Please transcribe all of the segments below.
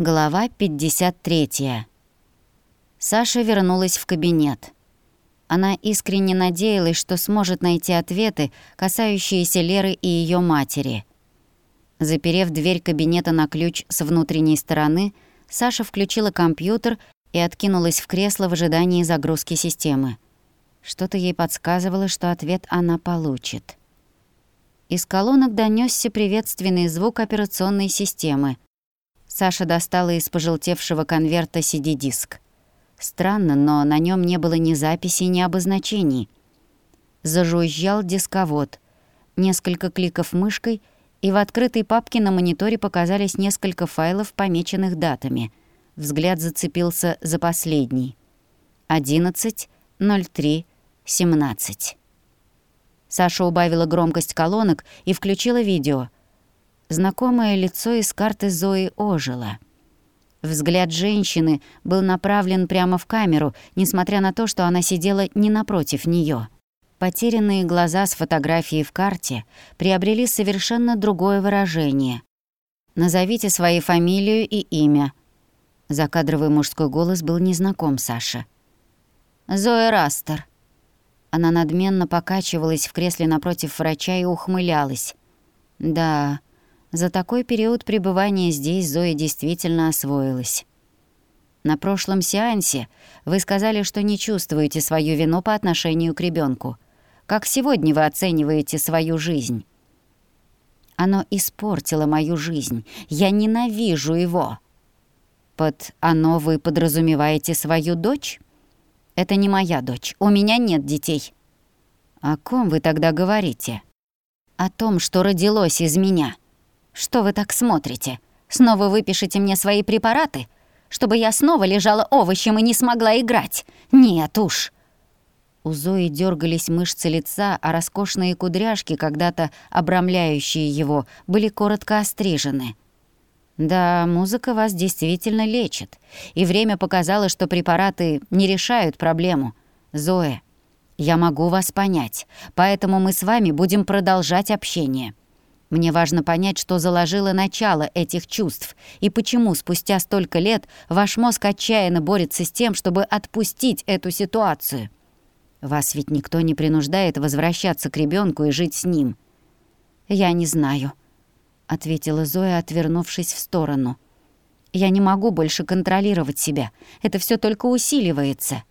Глава 53. Саша вернулась в кабинет. Она искренне надеялась, что сможет найти ответы, касающиеся Леры и ее матери. Заперев дверь кабинета на ключ с внутренней стороны, Саша включила компьютер и откинулась в кресло в ожидании загрузки системы. Что-то ей подсказывало, что ответ она получит. Из колонок донёсся приветственный звук операционной системы — Саша достала из пожелтевшего конверта CD-диск. Странно, но на нем не было ни записей, ни обозначений. Зажужжал дисковод. Несколько кликов мышкой, и в открытой папке на мониторе показались несколько файлов, помеченных датами. Взгляд зацепился за последний. 11.03.17. Саша убавила громкость колонок и включила видео — Знакомое лицо из карты Зои ожило. Взгляд женщины был направлен прямо в камеру, несмотря на то, что она сидела не напротив нее. Потерянные глаза с фотографией в карте приобрели совершенно другое выражение. «Назовите свои фамилию и имя». Закадровый мужской голос был незнаком Саше. «Зоя Растер». Она надменно покачивалась в кресле напротив врача и ухмылялась. «Да, за такой период пребывания здесь Зоя действительно освоилась. На прошлом сеансе вы сказали, что не чувствуете свою вину по отношению к ребенку. Как сегодня вы оцениваете свою жизнь? Оно испортило мою жизнь. Я ненавижу его. Под «оно» вы подразумеваете свою дочь? Это не моя дочь. У меня нет детей. О ком вы тогда говорите? О том, что родилось из меня — «Что вы так смотрите? Снова выпишите мне свои препараты? Чтобы я снова лежала овощем и не смогла играть? Нет уж!» У Зои дергались мышцы лица, а роскошные кудряшки, когда-то обрамляющие его, были коротко острижены. «Да, музыка вас действительно лечит, и время показало, что препараты не решают проблему. Зоя, я могу вас понять, поэтому мы с вами будем продолжать общение. Мне важно понять, что заложило начало этих чувств, и почему спустя столько лет ваш мозг отчаянно борется с тем, чтобы отпустить эту ситуацию. Вас ведь никто не принуждает возвращаться к ребенку и жить с ним. «Я не знаю», — ответила Зоя, отвернувшись в сторону. «Я не могу больше контролировать себя. Это все только усиливается».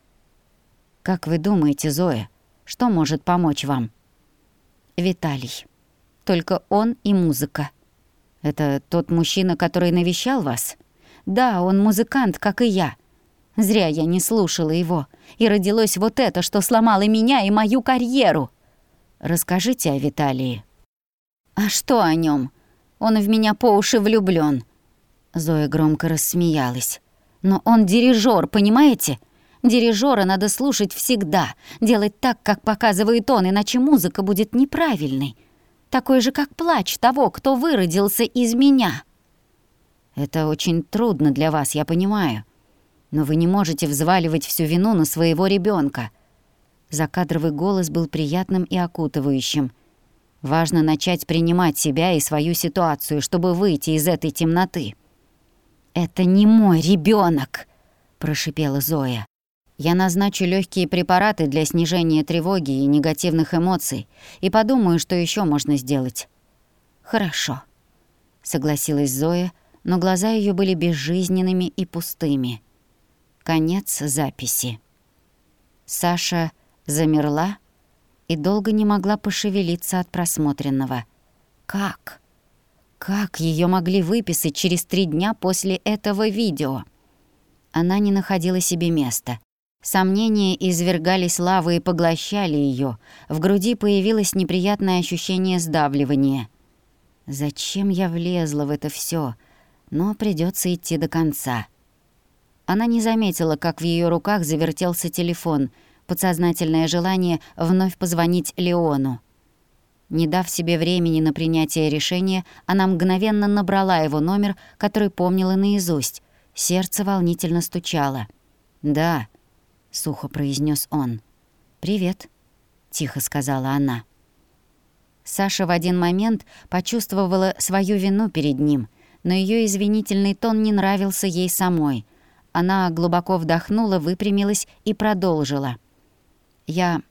«Как вы думаете, Зоя, что может помочь вам?» «Виталий». Только он и музыка. Это тот мужчина, который навещал вас? Да, он музыкант, как и я. Зря я не слушала его. И родилось вот это, что сломало меня и мою карьеру. Расскажите о Виталии. А что о нем? Он в меня по уши влюблён. Зоя громко рассмеялась. Но он дирижер, понимаете? Дирижера надо слушать всегда, делать так, как показывает он, иначе музыка будет неправильной такой же, как плач того, кто выродился из меня. Это очень трудно для вас, я понимаю. Но вы не можете взваливать всю вину на своего ребенка. Закадровый голос был приятным и окутывающим. Важно начать принимать себя и свою ситуацию, чтобы выйти из этой темноты. «Это не мой ребенок, прошипела Зоя. Я назначу легкие препараты для снижения тревоги и негативных эмоций и подумаю, что еще можно сделать. Хорошо, согласилась Зоя, но глаза ее были безжизненными и пустыми. Конец записи. Саша замерла и долго не могла пошевелиться от просмотренного. Как? Как ее могли выписать через три дня после этого видео? Она не находила себе места. Сомнения извергались лавы и поглощали ее. В груди появилось неприятное ощущение сдавливания. Зачем я влезла в это все? Но придется идти до конца. Она не заметила, как в ее руках завертелся телефон, подсознательное желание вновь позвонить Леону. Не дав себе времени на принятие решения, она мгновенно набрала его номер, который помнила наизусть. Сердце волнительно стучало. «Да», сухо произнес он. «Привет», — тихо сказала она. Саша в один момент почувствовала свою вину перед ним, но ее извинительный тон не нравился ей самой. Она глубоко вдохнула, выпрямилась и продолжила. «Я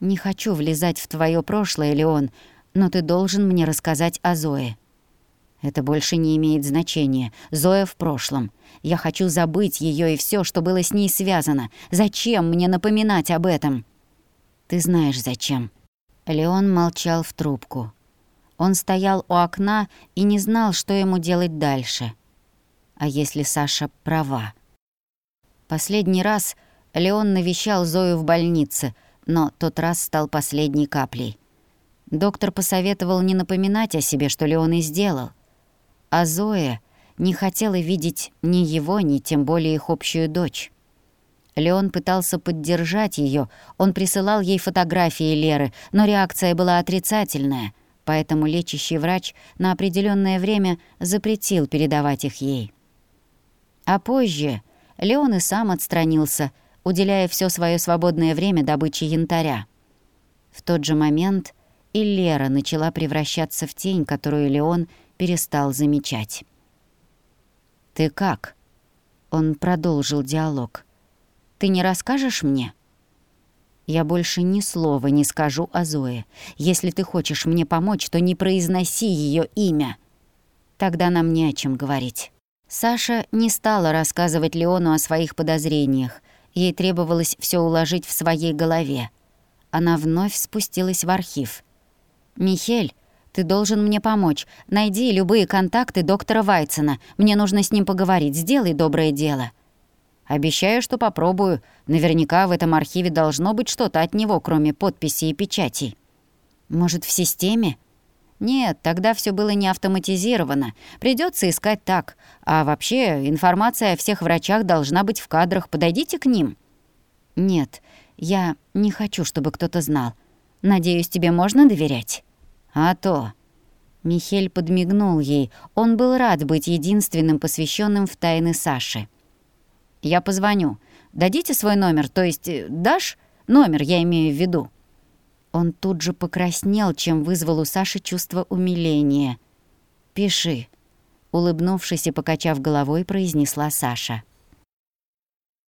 не хочу влезать в твое прошлое, Леон, но ты должен мне рассказать о Зое». Это больше не имеет значения. Зоя в прошлом. Я хочу забыть ее и все, что было с ней связано. Зачем мне напоминать об этом? Ты знаешь, зачем. Леон молчал в трубку. Он стоял у окна и не знал, что ему делать дальше. А если Саша права? Последний раз Леон навещал Зою в больнице, но тот раз стал последней каплей. Доктор посоветовал не напоминать о себе, что Леон и сделал. А Зоя не хотела видеть ни его, ни тем более их общую дочь. Леон пытался поддержать ее, он присылал ей фотографии Леры, но реакция была отрицательная, поэтому лечащий врач на определенное время запретил передавать их ей. А позже Леон и сам отстранился, уделяя все свое свободное время добыче янтаря. В тот же момент и Лера начала превращаться в тень, которую Леон перестал замечать. «Ты как?» Он продолжил диалог. «Ты не расскажешь мне?» «Я больше ни слова не скажу о Зое. Если ты хочешь мне помочь, то не произноси ее имя. Тогда нам не о чем говорить». Саша не стала рассказывать Леону о своих подозрениях. Ей требовалось все уложить в своей голове. Она вновь спустилась в архив. «Михель, ты должен мне помочь. Найди любые контакты доктора Вайцена. Мне нужно с ним поговорить. Сделай доброе дело». «Обещаю, что попробую. Наверняка в этом архиве должно быть что-то от него, кроме подписи и печатей». «Может, в системе?» «Нет, тогда все было не автоматизировано. Придется искать так. А вообще, информация о всех врачах должна быть в кадрах. Подойдите к ним». «Нет, я не хочу, чтобы кто-то знал. Надеюсь, тебе можно доверять?» «А то...» Михель подмигнул ей. Он был рад быть единственным посвященным в тайны Саши. «Я позвоню. Дадите свой номер, то есть э, дашь? Номер, я имею в виду». Он тут же покраснел, чем вызвал у Саши чувство умиления. «Пиши», — улыбнувшись и покачав головой, произнесла Саша.